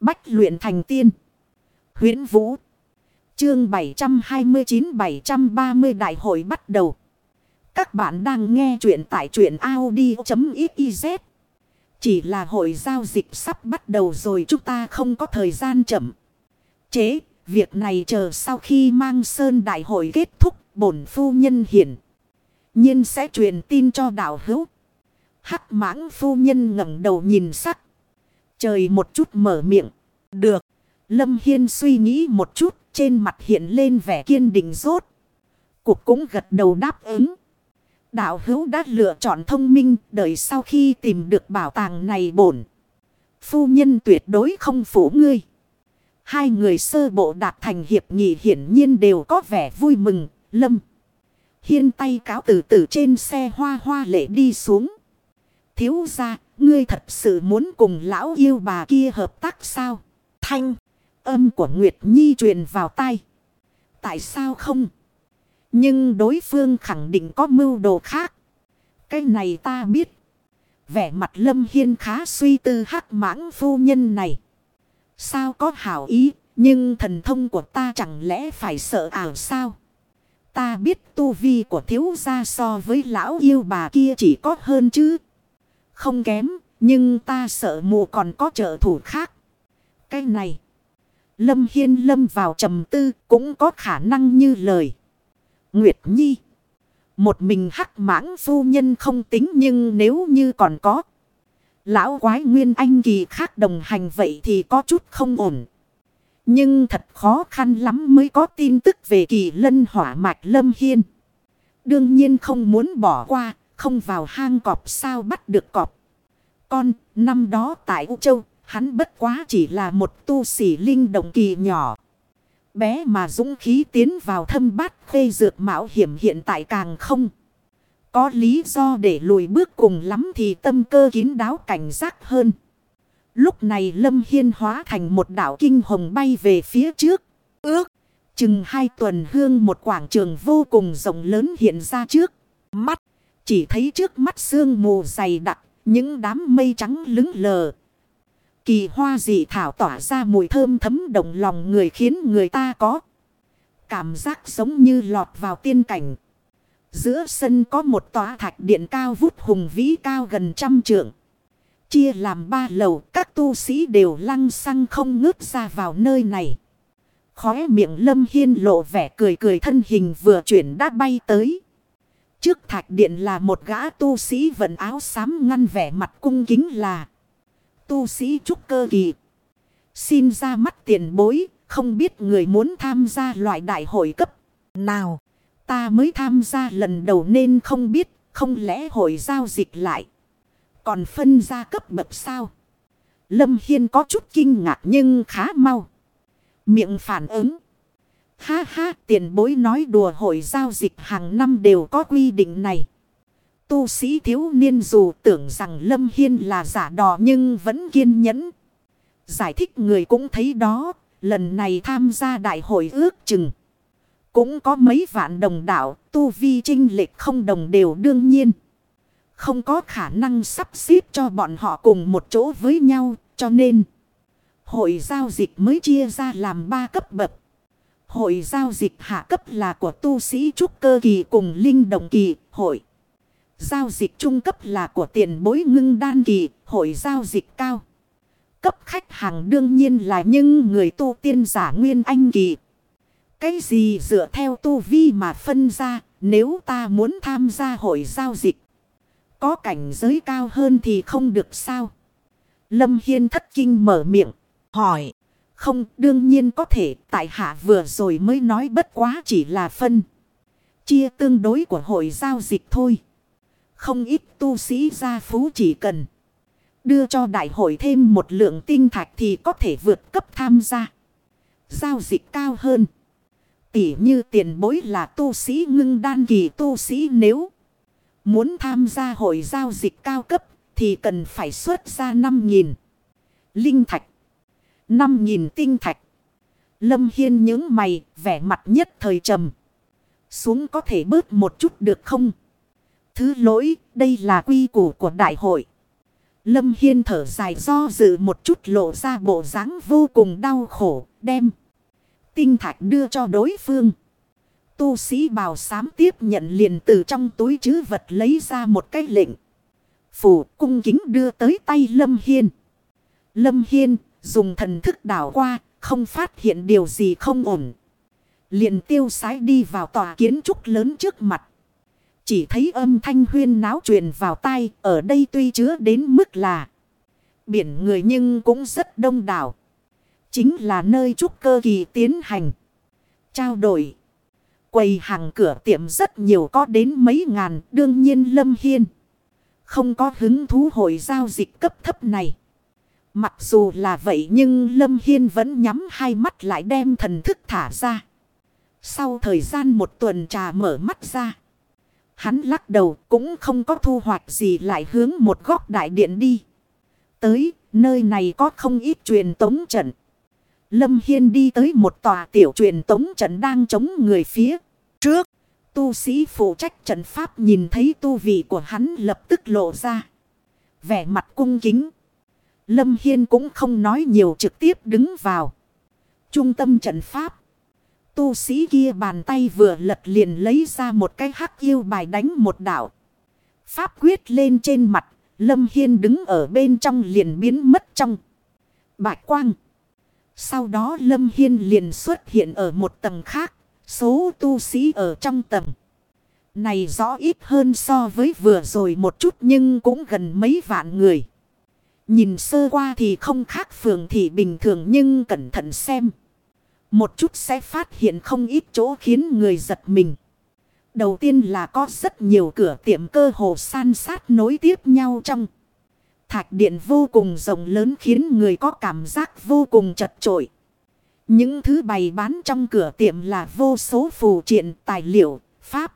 Bách luyện thành tiên. huyễn Vũ. Chương 729-730 Đại hội bắt đầu. Các bạn đang nghe truyện tại truyện Audi.xyz. Chỉ là hội giao dịch sắp bắt đầu rồi chúng ta không có thời gian chậm. Chế, việc này chờ sau khi mang sơn đại hội kết thúc, bổn phu nhân hiển. nhiên sẽ truyền tin cho đạo hữu. Hắc mãng phu nhân ngẩng đầu nhìn sắc. Trời một chút mở miệng. Được. Lâm Hiên suy nghĩ một chút. Trên mặt hiện lên vẻ kiên định rốt. Cục cũng gật đầu đáp ứng. Đạo hữu đã lựa chọn thông minh. Đợi sau khi tìm được bảo tàng này bổn. Phu nhân tuyệt đối không phủ ngươi. Hai người sơ bộ đạt thành hiệp nghị hiển nhiên đều có vẻ vui mừng. Lâm. Hiên tay cáo từ từ trên xe hoa hoa lệ đi xuống. Thiếu ra, ngươi thật sự muốn cùng lão yêu bà kia hợp tác sao? Thanh, âm của Nguyệt Nhi truyền vào tai. Tại sao không? Nhưng đối phương khẳng định có mưu đồ khác. Cái này ta biết. Vẻ mặt Lâm Hiên khá suy tư hắc mãng phu nhân này. Sao có hảo ý, nhưng thần thông của ta chẳng lẽ phải sợ ảo sao? Ta biết tu vi của thiếu gia so với lão yêu bà kia chỉ có hơn chứ. Không kém, nhưng ta sợ mù còn có trợ thủ khác. Cái này, Lâm Hiên lâm vào trầm tư cũng có khả năng như lời. Nguyệt Nhi, một mình hắc mãng phu nhân không tính nhưng nếu như còn có. Lão quái nguyên anh kỳ khác đồng hành vậy thì có chút không ổn. Nhưng thật khó khăn lắm mới có tin tức về kỳ lân hỏa mạch lâm hiên. Đương nhiên không muốn bỏ qua, không vào hang cọp sao bắt được cọp. Con, năm đó tại U Châu, hắn bất quá chỉ là một tu sĩ linh động kỳ nhỏ. Bé mà dũng khí tiến vào thâm bát khê dược mạo hiểm hiện tại càng không. Có lý do để lùi bước cùng lắm thì tâm cơ kín đáo cảnh giác hơn. Lúc này Lâm Hiên hóa thành một đảo kinh hồng bay về phía trước. Ước, chừng hai tuần hương một quảng trường vô cùng rộng lớn hiện ra trước. Mắt, chỉ thấy trước mắt sương mù dày đặc, những đám mây trắng lứng lờ. Kỳ hoa dị thảo tỏa ra mùi thơm thấm động lòng người khiến người ta có. Cảm giác giống như lọt vào tiên cảnh. Giữa sân có một tòa thạch điện cao vút hùng vĩ cao gần trăm trượng. Chia làm ba lầu, các tu sĩ đều lăng xăng không ngước ra vào nơi này. Khóe miệng lâm hiên lộ vẻ cười cười thân hình vừa chuyển đã bay tới. Trước thạch điện là một gã tu sĩ vận áo xám ngăn vẻ mặt cung kính là. Tu sĩ trúc cơ kỳ. Xin ra mắt tiền bối, không biết người muốn tham gia loại đại hội cấp nào. Ta mới tham gia lần đầu nên không biết, không lẽ hội giao dịch lại. Còn phân ra cấp bậc sao? Lâm Hiên có chút kinh ngạc nhưng khá mau. Miệng phản ứng. Ha ha tiền bối nói đùa hội giao dịch hàng năm đều có quy định này. Tu sĩ thiếu niên dù tưởng rằng Lâm Hiên là giả đò nhưng vẫn kiên nhẫn. Giải thích người cũng thấy đó, lần này tham gia đại hội ước chừng. Cũng có mấy vạn đồng đạo, tu vi trinh lệch không đồng đều đương nhiên. Không có khả năng sắp xếp cho bọn họ cùng một chỗ với nhau, cho nên hội giao dịch mới chia ra làm ba cấp bậc. Hội giao dịch hạ cấp là của tu sĩ trúc cơ kỳ cùng linh đồng kỳ, hội. Giao dịch trung cấp là của tiền bối ngưng đan kỳ, hội giao dịch cao. Cấp khách hàng đương nhiên là những người tu tiên giả nguyên anh kỳ. Cái gì dựa theo tu vi mà phân ra, nếu ta muốn tham gia hội giao dịch. Có cảnh giới cao hơn thì không được sao. Lâm Hiên thất kinh mở miệng, hỏi. Không, đương nhiên có thể, tại hạ vừa rồi mới nói bất quá chỉ là phân. Chia tương đối của hội giao dịch thôi. Không ít tu sĩ gia phú chỉ cần. Đưa cho đại hội thêm một lượng tinh thạch thì có thể vượt cấp tham gia. Giao dịch cao hơn. Tỉ như tiền bối là tu sĩ ngưng đan kỳ tu sĩ nếu muốn tham gia hội giao dịch cao cấp thì cần phải xuất ra 5.000 linh thạch. Năm nghìn tinh thạch. Lâm Hiên những mày, vẻ mặt nhất thời trầm. Xuống có thể bớt một chút được không? Thứ lỗi, đây là quy củ của đại hội. Lâm Hiên thở dài do dự một chút lộ ra bộ dáng vô cùng đau khổ, đem. Tinh thạch đưa cho đối phương. Tu sĩ bào sám tiếp nhận liền từ trong túi chứ vật lấy ra một cái lệnh. Phủ cung kính đưa tới tay Lâm Hiên. Lâm Hiên dùng thần thức đảo qua, không phát hiện điều gì không ổn. Liền tiêu sái đi vào tòa kiến trúc lớn trước mặt. Chỉ thấy âm thanh huyên náo truyền vào tai, ở đây tuy chứa đến mức là biển người nhưng cũng rất đông đảo. Chính là nơi trúc cơ kỳ tiến hành. Trao đổi. Quầy hàng cửa tiệm rất nhiều có đến mấy ngàn, đương nhiên Lâm Hiên. Không có hứng thú hội giao dịch cấp thấp này. Mặc dù là vậy nhưng Lâm Hiên vẫn nhắm hai mắt lại đem thần thức thả ra. Sau thời gian một tuần trà mở mắt ra. Hắn lắc đầu cũng không có thu hoạch gì lại hướng một góc đại điện đi. Tới, nơi này có không ít truyền tống trận. Lâm Hiên đi tới một tòa tiểu truyền tống trận đang chống người phía trước. Tu sĩ phụ trách trận pháp nhìn thấy tu vị của hắn lập tức lộ ra. Vẻ mặt cung kính. Lâm Hiên cũng không nói nhiều trực tiếp đứng vào. Trung tâm trận pháp. Tu sĩ kia bàn tay vừa lật liền lấy ra một cái hắc yêu bài đánh một đảo. Pháp quyết lên trên mặt. Lâm Hiên đứng ở bên trong liền biến mất trong. Bạch quang. Sau đó Lâm Hiên liền xuất hiện ở một tầng khác. Số tu sĩ ở trong tầng. Này rõ ít hơn so với vừa rồi một chút nhưng cũng gần mấy vạn người. Nhìn sơ qua thì không khác phường thì bình thường nhưng cẩn thận xem. Một chút sẽ phát hiện không ít chỗ khiến người giật mình. Đầu tiên là có rất nhiều cửa tiệm cơ hồ san sát nối tiếp nhau trong. Thạch điện vô cùng rộng lớn khiến người có cảm giác vô cùng chật trội. Những thứ bày bán trong cửa tiệm là vô số phù triện, tài liệu, pháp,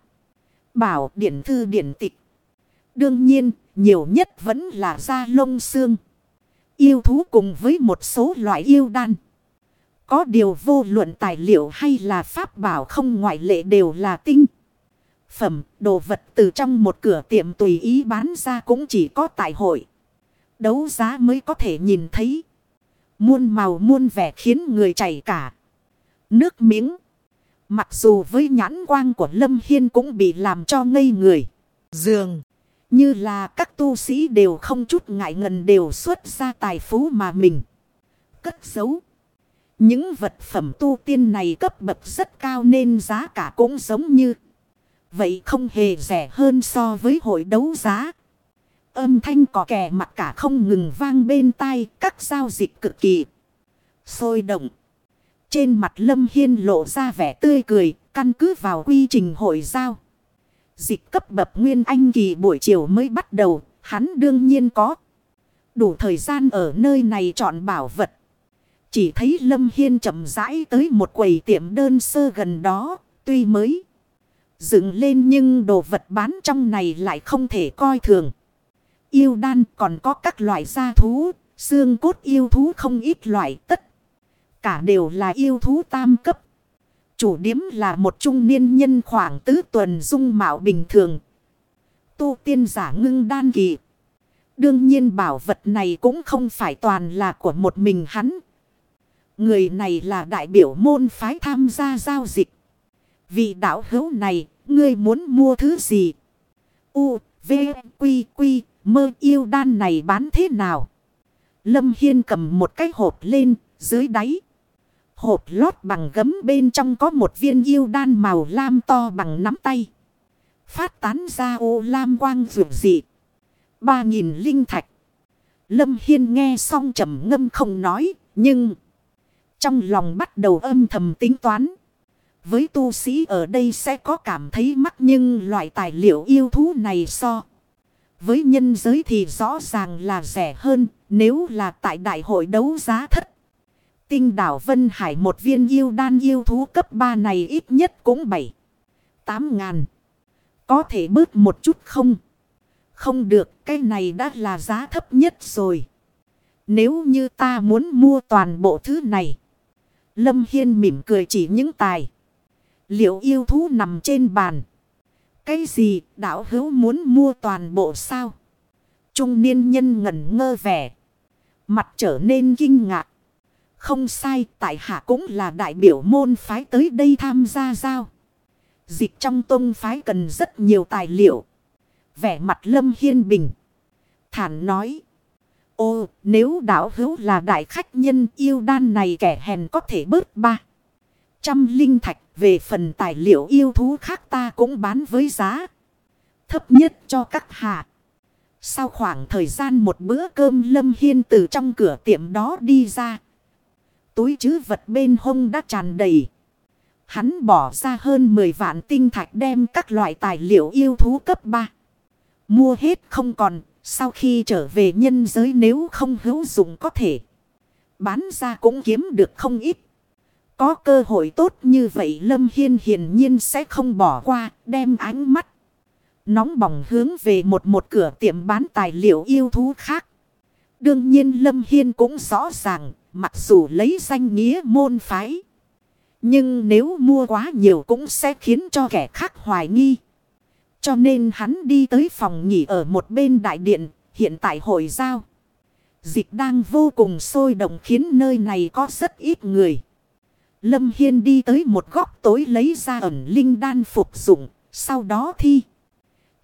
bảo, điển thư điển tịch. Đương nhiên, nhiều nhất vẫn là da lông xương. Yêu thú cùng với một số loại yêu đan. Có điều vô luận tài liệu hay là pháp bảo không ngoại lệ đều là tinh. Phẩm, đồ vật từ trong một cửa tiệm tùy ý bán ra cũng chỉ có tại hội. Đấu giá mới có thể nhìn thấy. Muôn màu muôn vẻ khiến người chảy cả. Nước miếng. Mặc dù với nhãn quang của Lâm Hiên cũng bị làm cho ngây người. Dường. Như là các tu sĩ đều không chút ngại ngần đều xuất ra tài phú mà mình. Cất giấu. Những vật phẩm tu tiên này cấp bậc rất cao nên giá cả cũng giống như. Vậy không hề rẻ hơn so với hội đấu giá. Âm thanh có kẻ mặt cả không ngừng vang bên tai các giao dịch cực kỳ. Sôi động. Trên mặt Lâm Hiên lộ ra vẻ tươi cười, căn cứ vào quy trình hội giao. Dịch cấp bập Nguyên Anh kỳ buổi chiều mới bắt đầu, hắn đương nhiên có. Đủ thời gian ở nơi này chọn bảo vật. Chỉ thấy Lâm Hiên chậm rãi tới một quầy tiệm đơn sơ gần đó, tuy mới dựng lên nhưng đồ vật bán trong này lại không thể coi thường. Yêu đan còn có các loại gia thú, xương cốt yêu thú không ít loại tất. Cả đều là yêu thú tam cấp. Chủ điếm là một trung niên nhân khoảng tứ tuần dung mạo bình thường. Tu tiên giả ngưng đan kỳ. Đương nhiên bảo vật này cũng không phải toàn là của một mình hắn. Người này là đại biểu môn phái tham gia giao dịch. Vị đạo hữu này, ngươi muốn mua thứ gì? U, V, Quy, Quy, mơ yêu đan này bán thế nào? Lâm Hiên cầm một cái hộp lên, dưới đáy. Hộp lót bằng gấm bên trong có một viên yêu đan màu lam to bằng nắm tay. Phát tán ra ô lam quang rượu dị. Ba nghìn linh thạch. Lâm Hiên nghe xong trầm ngâm không nói, nhưng... Trong lòng bắt đầu âm thầm tính toán. Với tu sĩ ở đây sẽ có cảm thấy mắc nhưng loại tài liệu yêu thú này so. Với nhân giới thì rõ ràng là rẻ hơn nếu là tại đại hội đấu giá thất. Tinh đảo Vân Hải một viên yêu đan yêu thú cấp 3 này ít nhất cũng 7. 8 ngàn. Có thể bớt một chút không? Không được, cái này đã là giá thấp nhất rồi. Nếu như ta muốn mua toàn bộ thứ này. Lâm Hiên mỉm cười chỉ những tài. Liệu yêu thú nằm trên bàn. Cái gì đảo hữu muốn mua toàn bộ sao? Trung niên nhân ngẩn ngơ vẻ. Mặt trở nên kinh ngạc. Không sai, tại hạ cũng là đại biểu môn phái tới đây tham gia giao. Dịch trong tông phái cần rất nhiều tài liệu. Vẻ mặt lâm hiên bình. Thản nói. Ô, nếu đảo hữu là đại khách nhân yêu đan này kẻ hèn có thể bớt ba. Trăm linh thạch về phần tài liệu yêu thú khác ta cũng bán với giá. Thấp nhất cho các hạ. Sau khoảng thời gian một bữa cơm Lâm Hiên từ trong cửa tiệm đó đi ra. Túi chứ vật bên hông đã tràn đầy. Hắn bỏ ra hơn 10 vạn tinh thạch đem các loại tài liệu yêu thú cấp 3. Mua hết không còn, sau khi trở về nhân giới nếu không hữu dụng có thể. Bán ra cũng kiếm được không ít. Có cơ hội tốt như vậy Lâm Hiên hiển nhiên sẽ không bỏ qua, đem ánh mắt. Nóng bỏng hướng về một một cửa tiệm bán tài liệu yêu thú khác. Đương nhiên Lâm Hiên cũng rõ ràng, mặc dù lấy danh nghĩa môn phái. Nhưng nếu mua quá nhiều cũng sẽ khiến cho kẻ khác hoài nghi. Cho nên hắn đi tới phòng nghỉ ở một bên đại điện, hiện tại hội giao. Dịch đang vô cùng sôi động khiến nơi này có rất ít người. Lâm Hiên đi tới một góc tối lấy ra ẩn linh đan phục dụng, sau đó thi.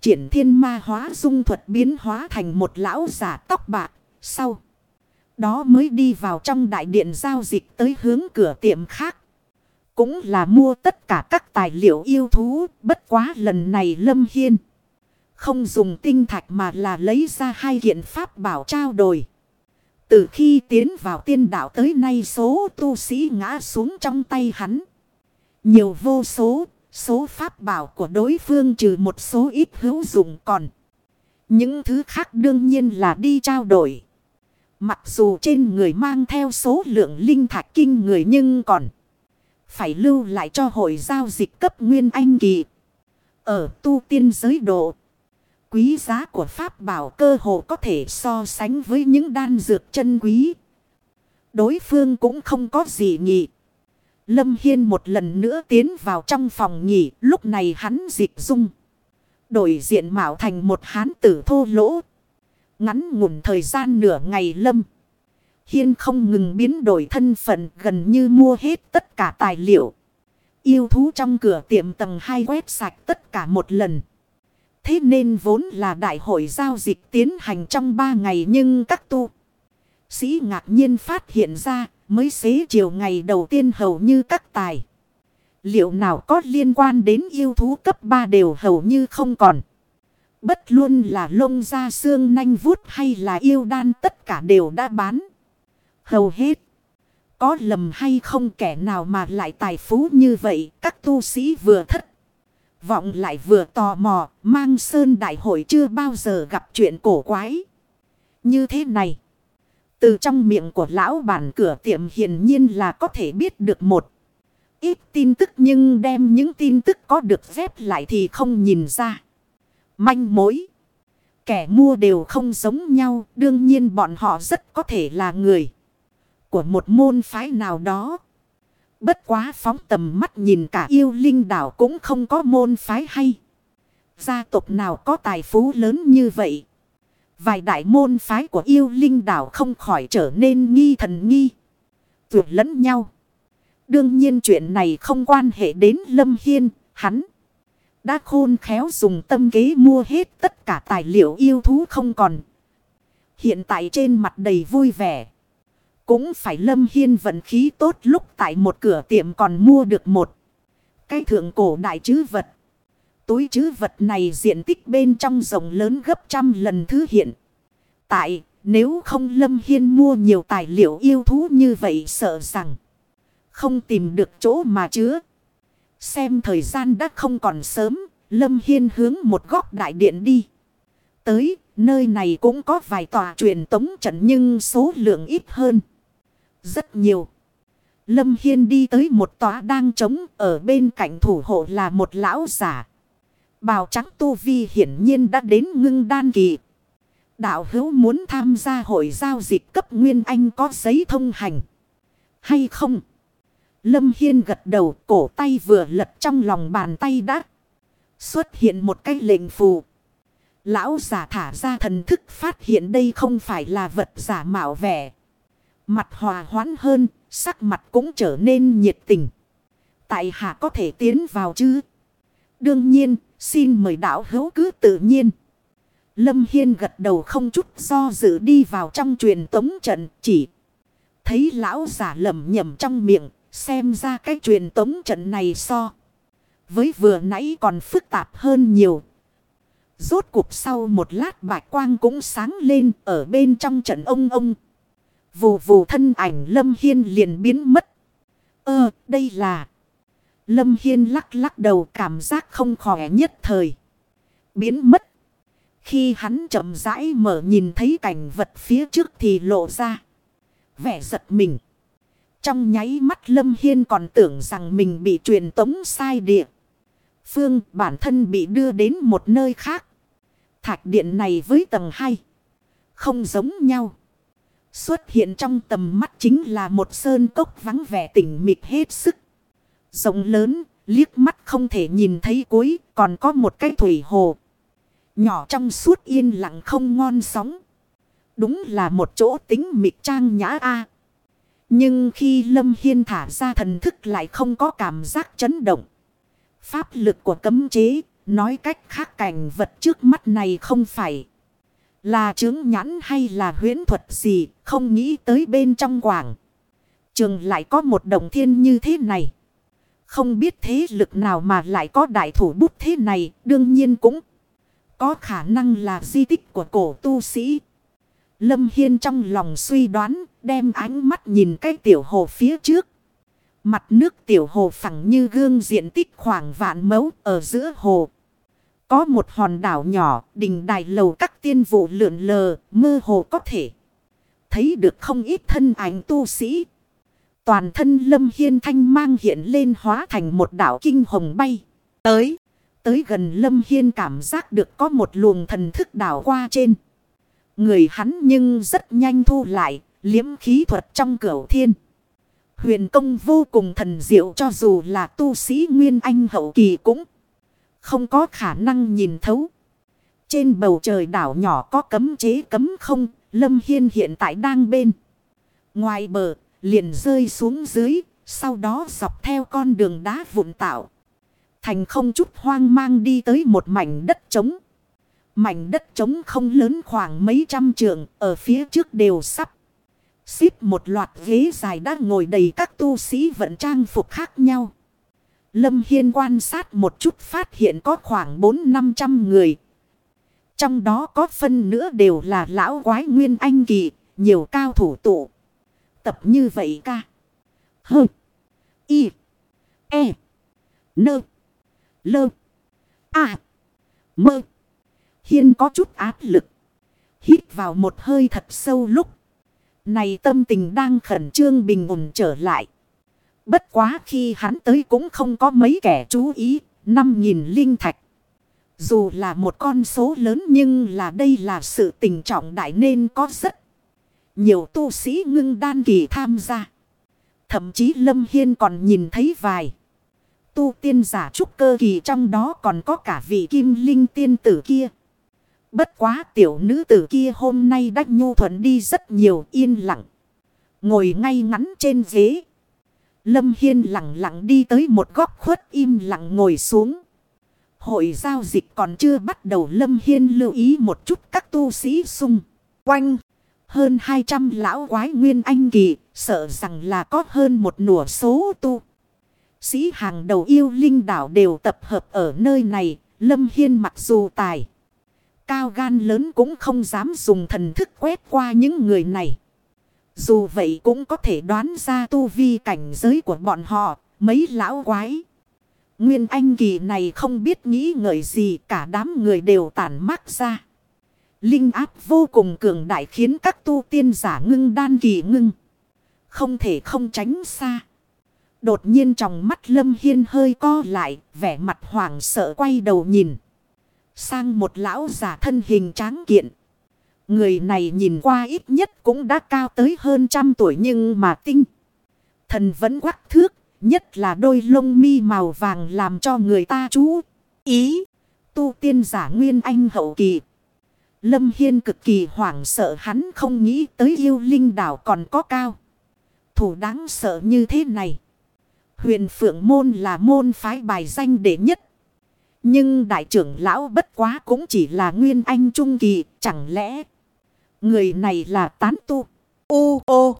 Triển thiên ma hóa dung thuật biến hóa thành một lão giả tóc bạc, sau. Đó mới đi vào trong đại điện giao dịch tới hướng cửa tiệm khác. Cũng là mua tất cả các tài liệu yêu thú, bất quá lần này Lâm Hiên. Không dùng tinh thạch mà là lấy ra hai kiện pháp bảo trao đổi. Từ khi tiến vào tiên đạo tới nay số tu sĩ ngã xuống trong tay hắn. Nhiều vô số, số pháp bảo của đối phương trừ một số ít hữu dụng còn. Những thứ khác đương nhiên là đi trao đổi. Mặc dù trên người mang theo số lượng linh thạch kinh người nhưng còn. Phải lưu lại cho hội giao dịch cấp nguyên anh kỳ. Ở tu tiên giới độ. Quý giá của Pháp bảo cơ hồ có thể so sánh với những đan dược chân quý. Đối phương cũng không có gì nhỉ. Lâm Hiên một lần nữa tiến vào trong phòng nghỉ. Lúc này hắn dịch dung. Đổi diện mạo thành một hán tử thô lỗ. Ngắn ngủn thời gian nửa ngày Lâm. Hiên không ngừng biến đổi thân phận gần như mua hết tất cả tài liệu. Yêu thú trong cửa tiệm tầng 2 quét sạch tất cả một lần. Thế nên vốn là đại hội giao dịch tiến hành trong 3 ngày nhưng các tu sĩ ngạc nhiên phát hiện ra mới xế chiều ngày đầu tiên hầu như các tài. Liệu nào có liên quan đến yêu thú cấp 3 đều hầu như không còn. Bất luôn là lông da xương nanh vuốt hay là yêu đan tất cả đều đã bán. Hầu hết. Có lầm hay không kẻ nào mà lại tài phú như vậy, các tu sĩ vừa thất. Vọng lại vừa tò mò, mang sơn đại hội chưa bao giờ gặp chuyện cổ quái. Như thế này. Từ trong miệng của lão bản cửa tiệm hiển nhiên là có thể biết được một ít tin tức nhưng đem những tin tức có được phép lại thì không nhìn ra. Manh mối. Kẻ mua đều không giống nhau, đương nhiên bọn họ rất có thể là người của một môn phái nào đó. Bất quá phóng tầm mắt nhìn cả yêu linh đảo cũng không có môn phái hay. Gia tộc nào có tài phú lớn như vậy. Vài đại môn phái của yêu linh đảo không khỏi trở nên nghi thần nghi. Tuyệt lẫn nhau. Đương nhiên chuyện này không quan hệ đến Lâm Hiên, hắn. Đã khôn khéo dùng tâm kế mua hết tất cả tài liệu yêu thú không còn. Hiện tại trên mặt đầy vui vẻ. Cũng phải Lâm Hiên vận khí tốt lúc tại một cửa tiệm còn mua được một. Cái thượng cổ đại chứ vật. Túi chứ vật này diện tích bên trong rộng lớn gấp trăm lần thứ hiện. Tại, nếu không Lâm Hiên mua nhiều tài liệu yêu thú như vậy sợ rằng. Không tìm được chỗ mà chứa. Xem thời gian đã không còn sớm. Lâm Hiên hướng một góc đại điện đi. Tới, nơi này cũng có vài tòa truyền tống trận nhưng số lượng ít hơn. Rất nhiều. Lâm Hiên đi tới một tòa đang trống, ở bên cạnh thủ hộ là một lão giả. Bào trắng tu vi hiển nhiên đã đến ngưng đan kỳ. Đạo hữu muốn tham gia hội giao dịch cấp Nguyên Anh có giấy thông hành. Hay không? Lâm Hiên gật đầu cổ tay vừa lật trong lòng bàn tay đã. Xuất hiện một cái lệnh phù. Lão giả thả ra thần thức phát hiện đây không phải là vật giả mạo vẻ. Mặt hòa hoãn hơn, sắc mặt cũng trở nên nhiệt tình. Tại hạ có thể tiến vào chứ? Đương nhiên, xin mời đạo hữu cứ tự nhiên. Lâm Hiên gật đầu không chút do dự đi vào trong truyền tống trận chỉ. Thấy lão giả lầm nhầm trong miệng, xem ra cái truyền tống trận này so. Với vừa nãy còn phức tạp hơn nhiều. Rốt cuộc sau một lát bạch quang cũng sáng lên ở bên trong trận ông ông. Vù vù thân ảnh Lâm Hiên liền biến mất. Ơ, đây là... Lâm Hiên lắc lắc đầu cảm giác không khỏe nhất thời. Biến mất. Khi hắn chậm rãi mở nhìn thấy cảnh vật phía trước thì lộ ra. Vẻ giật mình. Trong nháy mắt Lâm Hiên còn tưởng rằng mình bị truyền tống sai địa. Phương bản thân bị đưa đến một nơi khác. Thạch điện này với tầng 2. Không giống nhau. Xuất hiện trong tầm mắt chính là một sơn cốc vắng vẻ tỉnh mịt hết sức. Rộng lớn, liếc mắt không thể nhìn thấy cuối, còn có một cái thủy hồ. Nhỏ trong suốt yên lặng không ngon sóng. Đúng là một chỗ tính mịt trang nhã a nhưng khi Lâm Hiên thả ra thần thức lại không có cảm giác chấn động. Pháp lực của cấm chế, nói cách khác cảnh vật trước mắt này không phải là chứng nhãn hay là huyễn thuật gì, không nghĩ tới bên trong quảng. Trường lại có một đồng thiên như thế này. Không biết thế lực nào mà lại có đại thủ bút thế này, đương nhiên cũng có khả năng là di tích của cổ tu sĩ. Lâm Hiên trong lòng suy đoán, đem ánh mắt nhìn cái tiểu hồ phía trước. Mặt nước tiểu hồ phẳng như gương diện tích khoảng vạn mẫu ở giữa hồ. Có một hòn đảo nhỏ, đỉnh đài lầu các tiên vụ lượn lờ, mơ hồ có thể. Thấy được không ít thân ảnh tu sĩ. Toàn thân lâm hiên thanh mang hiện lên hóa thành một đảo kinh hồng bay. Tới, tới gần lâm hiên cảm giác được có một luồng thần thức đảo qua trên. Người hắn nhưng rất nhanh thu lại, liếm khí thuật trong cửu thiên. Huyền công vô cùng thần diệu cho dù là tu sĩ Nguyên Anh hậu kỳ cũng không có khả năng nhìn thấu. Trên bầu trời đảo nhỏ có cấm chế cấm không, Lâm Hiên hiện tại đang bên. Ngoài bờ, liền rơi xuống dưới, sau đó dọc theo con đường đá vụn tạo. Thành không chút hoang mang đi tới một mảnh đất trống. Mảnh đất trống không lớn khoảng mấy trăm trượng, ở phía trước đều sắp. Xếp một loạt ghế dài đã ngồi đầy các tu sĩ vận trang phục khác nhau. Lâm Hiên quan sát một chút phát hiện có khoảng 4-500 người. Trong đó có phân nữa đều là lão quái nguyên anh kỳ, nhiều cao thủ tụ. Tập như vậy ca. Hơ. Y. E. Nơ. Lơ. À. Mơ. Hiên có chút áp lực. Hít vào một hơi thật sâu lúc. Này tâm tình đang khẩn trương bình ổn trở lại. Bất quá khi hắn tới cũng không có mấy kẻ chú ý. Năm nghìn linh thạch. Dù là một con số lớn nhưng là đây là sự tình trọng đại nên có rất nhiều tu sĩ ngưng đan kỳ tham gia. Thậm chí Lâm Hiên còn nhìn thấy vài. Tu tiên giả trúc cơ kỳ trong đó còn có cả vị kim linh tiên tử kia. Bất quá tiểu nữ tử kia hôm nay đắc nhu thuận đi rất nhiều yên lặng. Ngồi ngay ngắn trên ghế. Lâm Hiên lặng lặng đi tới một góc khuất im lặng ngồi xuống. Hội giao dịch còn chưa bắt đầu Lâm Hiên lưu ý một chút các tu sĩ xung quanh. Hơn 200 lão quái nguyên anh kỳ, sợ rằng là có hơn một nửa số tu. Sĩ hàng đầu yêu linh đảo đều tập hợp ở nơi này, Lâm Hiên mặc dù tài. Cao gan lớn cũng không dám dùng thần thức quét qua những người này. Dù vậy cũng có thể đoán ra tu vi cảnh giới của bọn họ, mấy lão quái. Nguyên Anh kỳ này không biết nghĩ ngợi gì cả đám người đều tản mắt ra. Linh áp vô cùng cường đại khiến các tu tiên giả ngưng đan kỳ ngưng. Không thể không tránh xa. Đột nhiên trong mắt Lâm Hiên hơi co lại, vẻ mặt hoảng sợ quay đầu nhìn. Sang một lão giả thân hình tráng kiện. Người này nhìn qua ít nhất cũng đã cao tới hơn trăm tuổi nhưng mà tinh. Thần vẫn quắc thước, nhất là đôi lông mi màu vàng làm cho người ta chú ý. Tu tiên giả nguyên anh hậu kỳ, Lâm Hiên cực kỳ hoảng sợ hắn không nghĩ tới yêu linh đảo còn có cao. Thủ đáng sợ như thế này. Huyền Phượng Môn là môn phái bài danh đệ nhất. Nhưng đại trưởng lão bất quá cũng chỉ là nguyên anh trung kỳ, chẳng lẽ người này là tán tu? U ô!